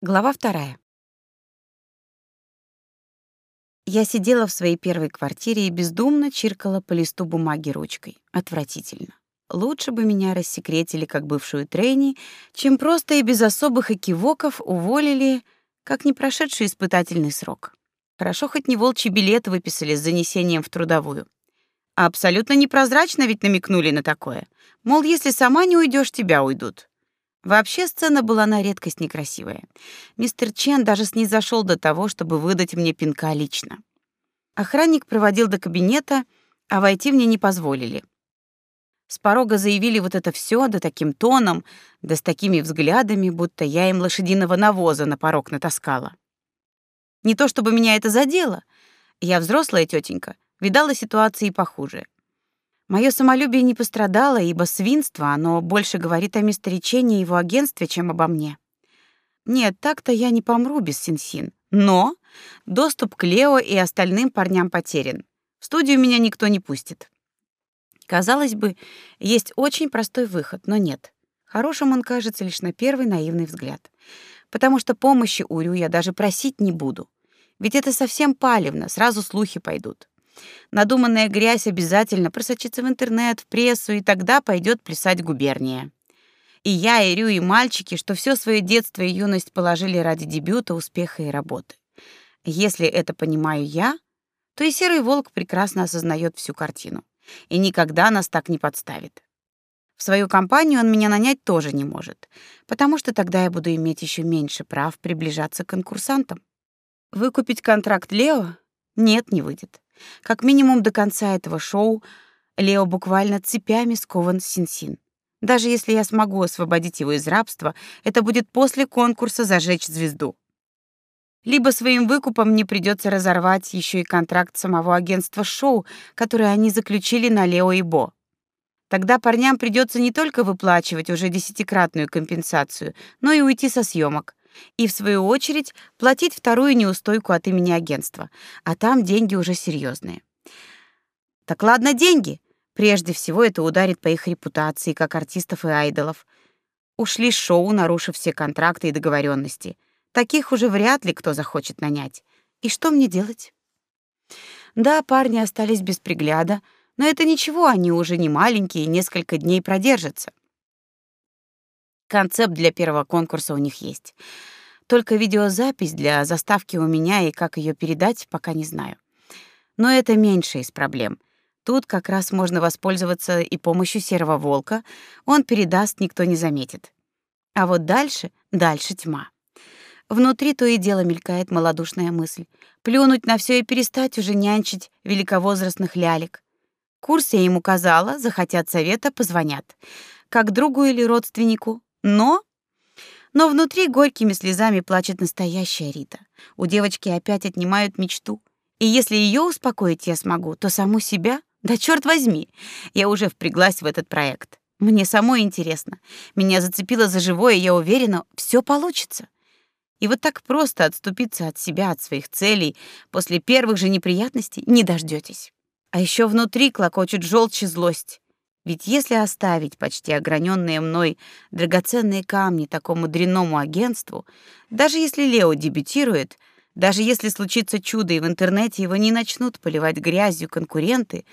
Глава вторая. Я сидела в своей первой квартире и бездумно чиркала по листу бумаги ручкой. Отвратительно. Лучше бы меня рассекретили как бывшую трейни, чем просто и без особых экивоков уволили, как не прошедший испытательный срок. Хорошо хоть не волчий билет выписали с занесением в трудовую. А абсолютно непрозрачно ведь намекнули на такое. Мол, если сама не уйдешь, тебя уйдут. Вообще сцена была на редкость некрасивая. Мистер Чен даже снизошел до того, чтобы выдать мне пинка лично. Охранник проводил до кабинета, а войти мне не позволили. С порога заявили вот это все, да таким тоном, да с такими взглядами, будто я им лошадиного навоза на порог натаскала. Не то чтобы меня это задело. Я взрослая тетенька, видала ситуации похуже. Мое самолюбие не пострадало, ибо свинство, оно больше говорит о мистере Чене и его агентстве, чем обо мне. Нет, так-то я не помру без Синсин. Но доступ к Лео и остальным парням потерян. В студию меня никто не пустит. Казалось бы, есть очень простой выход, но нет. Хорошим он кажется лишь на первый наивный взгляд. Потому что помощи у Рю я даже просить не буду. Ведь это совсем палевно, сразу слухи пойдут. Надуманная грязь обязательно просочится в интернет, в прессу, и тогда пойдет плясать губерния. И я, и Рю, и мальчики, что все свое детство и юность положили ради дебюта, успеха и работы. Если это понимаю я, то и Серый Волк прекрасно осознает всю картину и никогда нас так не подставит. В свою компанию он меня нанять тоже не может, потому что тогда я буду иметь еще меньше прав приближаться к конкурсантам. Выкупить контракт Лео? Нет, не выйдет. Как минимум до конца этого шоу Лео буквально цепями скован Синсин. Даже если я смогу освободить его из рабства, это будет после конкурса «Зажечь звезду». Либо своим выкупом мне придется разорвать еще и контракт самого агентства шоу, который они заключили на Лео и Бо. Тогда парням придется не только выплачивать уже десятикратную компенсацию, но и уйти со съемок и, в свою очередь, платить вторую неустойку от имени агентства, а там деньги уже серьезные. Так ладно, деньги. Прежде всего это ударит по их репутации как артистов и айдолов. Ушли шоу, нарушив все контракты и договоренности. Таких уже вряд ли кто захочет нанять. И что мне делать? Да, парни остались без пригляда, но это ничего, они уже не маленькие, несколько дней продержатся. Концепт для первого конкурса у них есть. Только видеозапись для заставки у меня и как ее передать, пока не знаю. Но это меньше из проблем. Тут как раз можно воспользоваться и помощью серого волка. Он передаст, никто не заметит. А вот дальше, дальше тьма. Внутри то и дело мелькает малодушная мысль. Плюнуть на все и перестать уже нянчить великовозрастных лялек. Курс я им указала, захотят совета, позвонят. Как другу или родственнику, но... Но внутри горькими слезами плачет настоящая Рита. У девочки опять отнимают мечту. И если ее успокоить я смогу, то саму себя... Да черт возьми, я уже впряглась в этот проект. Мне самой интересно. Меня зацепило за живое, я уверена, все получится. И вот так просто отступиться от себя, от своих целей после первых же неприятностей не дождетесь. А еще внутри клокочет желчь и злость. Ведь если оставить почти ограненные мной драгоценные камни такому дрянному агентству, даже если Лео дебютирует, даже если случится чудо и в интернете его не начнут поливать грязью конкуренты,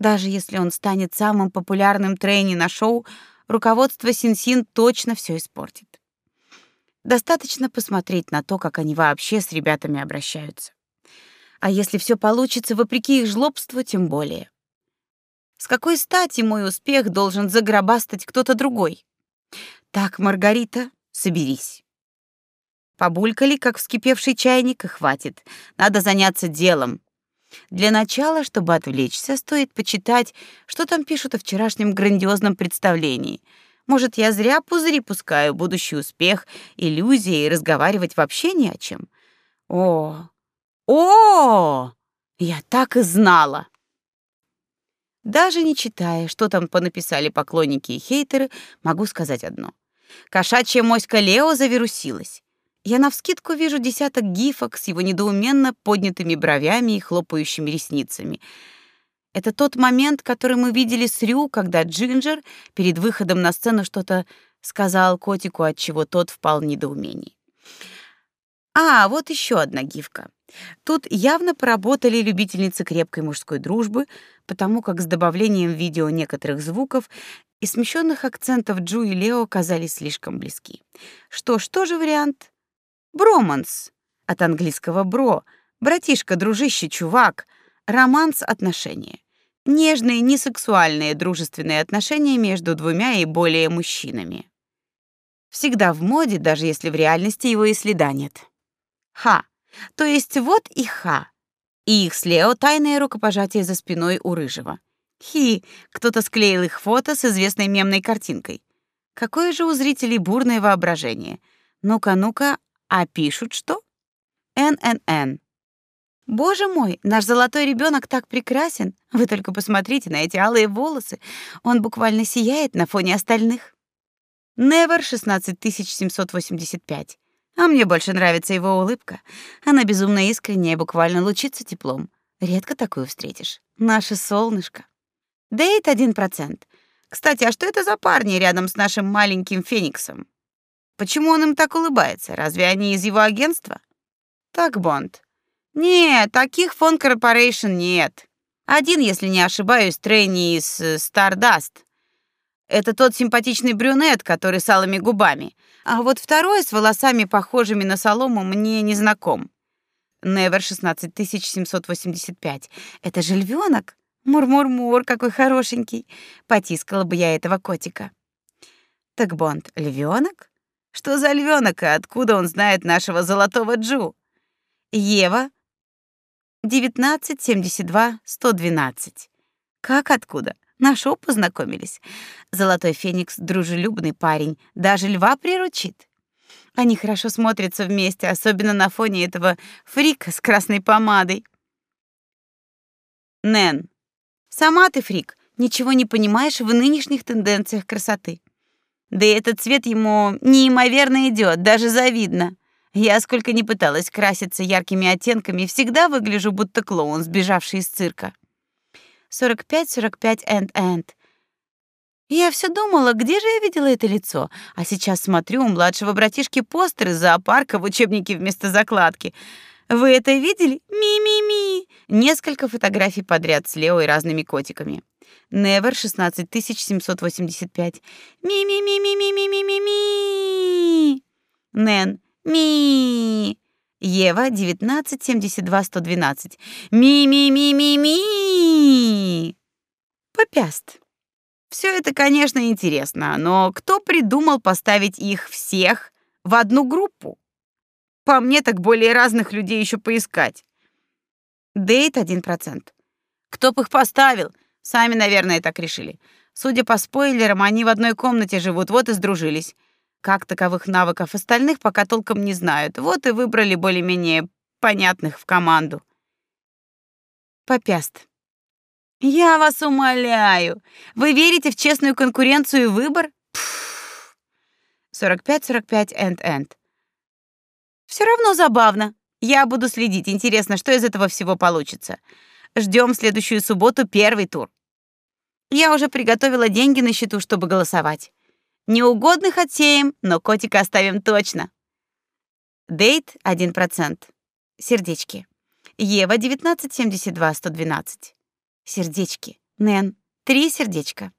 даже если он станет самым популярным трейни на шоу, руководство Синсин точно все испортит. Достаточно посмотреть на то, как они вообще с ребятами обращаются. А если все получится вопреки их жлобству, тем более. С какой стати мой успех должен загробастать кто-то другой? Так, Маргарита, соберись. Побулькали, как вскипевший чайник, и хватит. Надо заняться делом. Для начала, чтобы отвлечься, стоит почитать, что там пишут о вчерашнем грандиозном представлении. Может, я зря пузыри пускаю, будущий успех, иллюзии и разговаривать вообще не о чем. О, о, я так и знала. Даже не читая, что там понаписали поклонники и хейтеры, могу сказать одно. Кошачья моська Лео завирусилась. Я навскидку вижу десяток гифок с его недоуменно поднятыми бровями и хлопающими ресницами. Это тот момент, который мы видели с Рю, когда Джинджер перед выходом на сцену что-то сказал котику, от чего тот впал в недоумение. А, вот еще одна гифка. Тут явно поработали любительницы крепкой мужской дружбы, потому как с добавлением видео некоторых звуков и смещенных акцентов Джу и Лео казались слишком близки. Что ж, тоже вариант. Броманс от английского бро, братишка, дружище, чувак, романс отношения. Нежные, несексуальные дружественные отношения между двумя и более мужчинами. Всегда в моде, даже если в реальности его и следа нет. Ха. То есть вот и Ха. И их с Лео тайное рукопожатие за спиной у Рыжего. Хи. Кто-то склеил их фото с известной мемной картинкой. Какое же у зрителей бурное воображение. Ну-ка, ну-ка, а пишут что? ННН. Боже мой, наш золотой ребенок так прекрасен. Вы только посмотрите на эти алые волосы. Он буквально сияет на фоне остальных. Never 16785. А мне больше нравится его улыбка. Она безумно искренняя, буквально лучится теплом. Редко такую встретишь. Наше солнышко. Дейт 1%. Кстати, а что это за парни рядом с нашим маленьким Фениксом? Почему он им так улыбается? Разве они из его агентства? Так, Бонд. Нет, таких Von Corporation нет. Один, если не ошибаюсь, trainee из Stardust. Это тот симпатичный брюнет, который с алыми губами. А вот второй с волосами, похожими на солому, мне не знаком. Never 16785. Это же львёнок. Мур-мур-мур, какой хорошенький. Потискала бы я этого котика. Так Бонд, львёнок? Что за львёнок и откуда он знает нашего золотого Джу? Ева 1972 112. Как откуда? На шоу познакомились. Золотой Феникс дружелюбный парень, даже льва приручит. Они хорошо смотрятся вместе, особенно на фоне этого фрика с красной помадой. Нэн. Сама ты фрик, ничего не понимаешь в нынешних тенденциях красоты. Да и этот цвет ему неимоверно идет, даже завидно. Я сколько ни пыталась краситься яркими оттенками, всегда выгляжу будто клоун, сбежавший из цирка. 45-45 and-and. Я все думала, где же я видела это лицо, а сейчас смотрю у младшего братишки постер из зоопарка в учебнике вместо закладки. Вы это видели? Ми-ми-ми. Несколько фотографий подряд с Лео и разными котиками. Never 16785. Ми-ми-ми-ми-ми-ми-ми-ми. Нэн. Ми. Ева 1972-112. Ми-ми-ми-ми-ми. Попяст. Все это, конечно, интересно, но кто придумал поставить их всех в одну группу? По мне, так более разных людей еще поискать. Дейт 1%. Кто бы их поставил? Сами, наверное, так решили. Судя по спойлерам, они в одной комнате живут, вот и сдружились. Как таковых навыков остальных пока толком не знают. Вот и выбрали более-менее понятных в команду. Попяст. Я вас умоляю. Вы верите в честную конкуренцию и выбор? 45-45 end-end. Все равно забавно. Я буду следить. Интересно, что из этого всего получится. Ждем следующую субботу первый тур. Я уже приготовила деньги на счету, чтобы голосовать. Неугодных отсеем, но котика оставим точно. Дейт 1%. Сердечки. Ева 1972 112. Сердечки. Нэн 3 сердечка.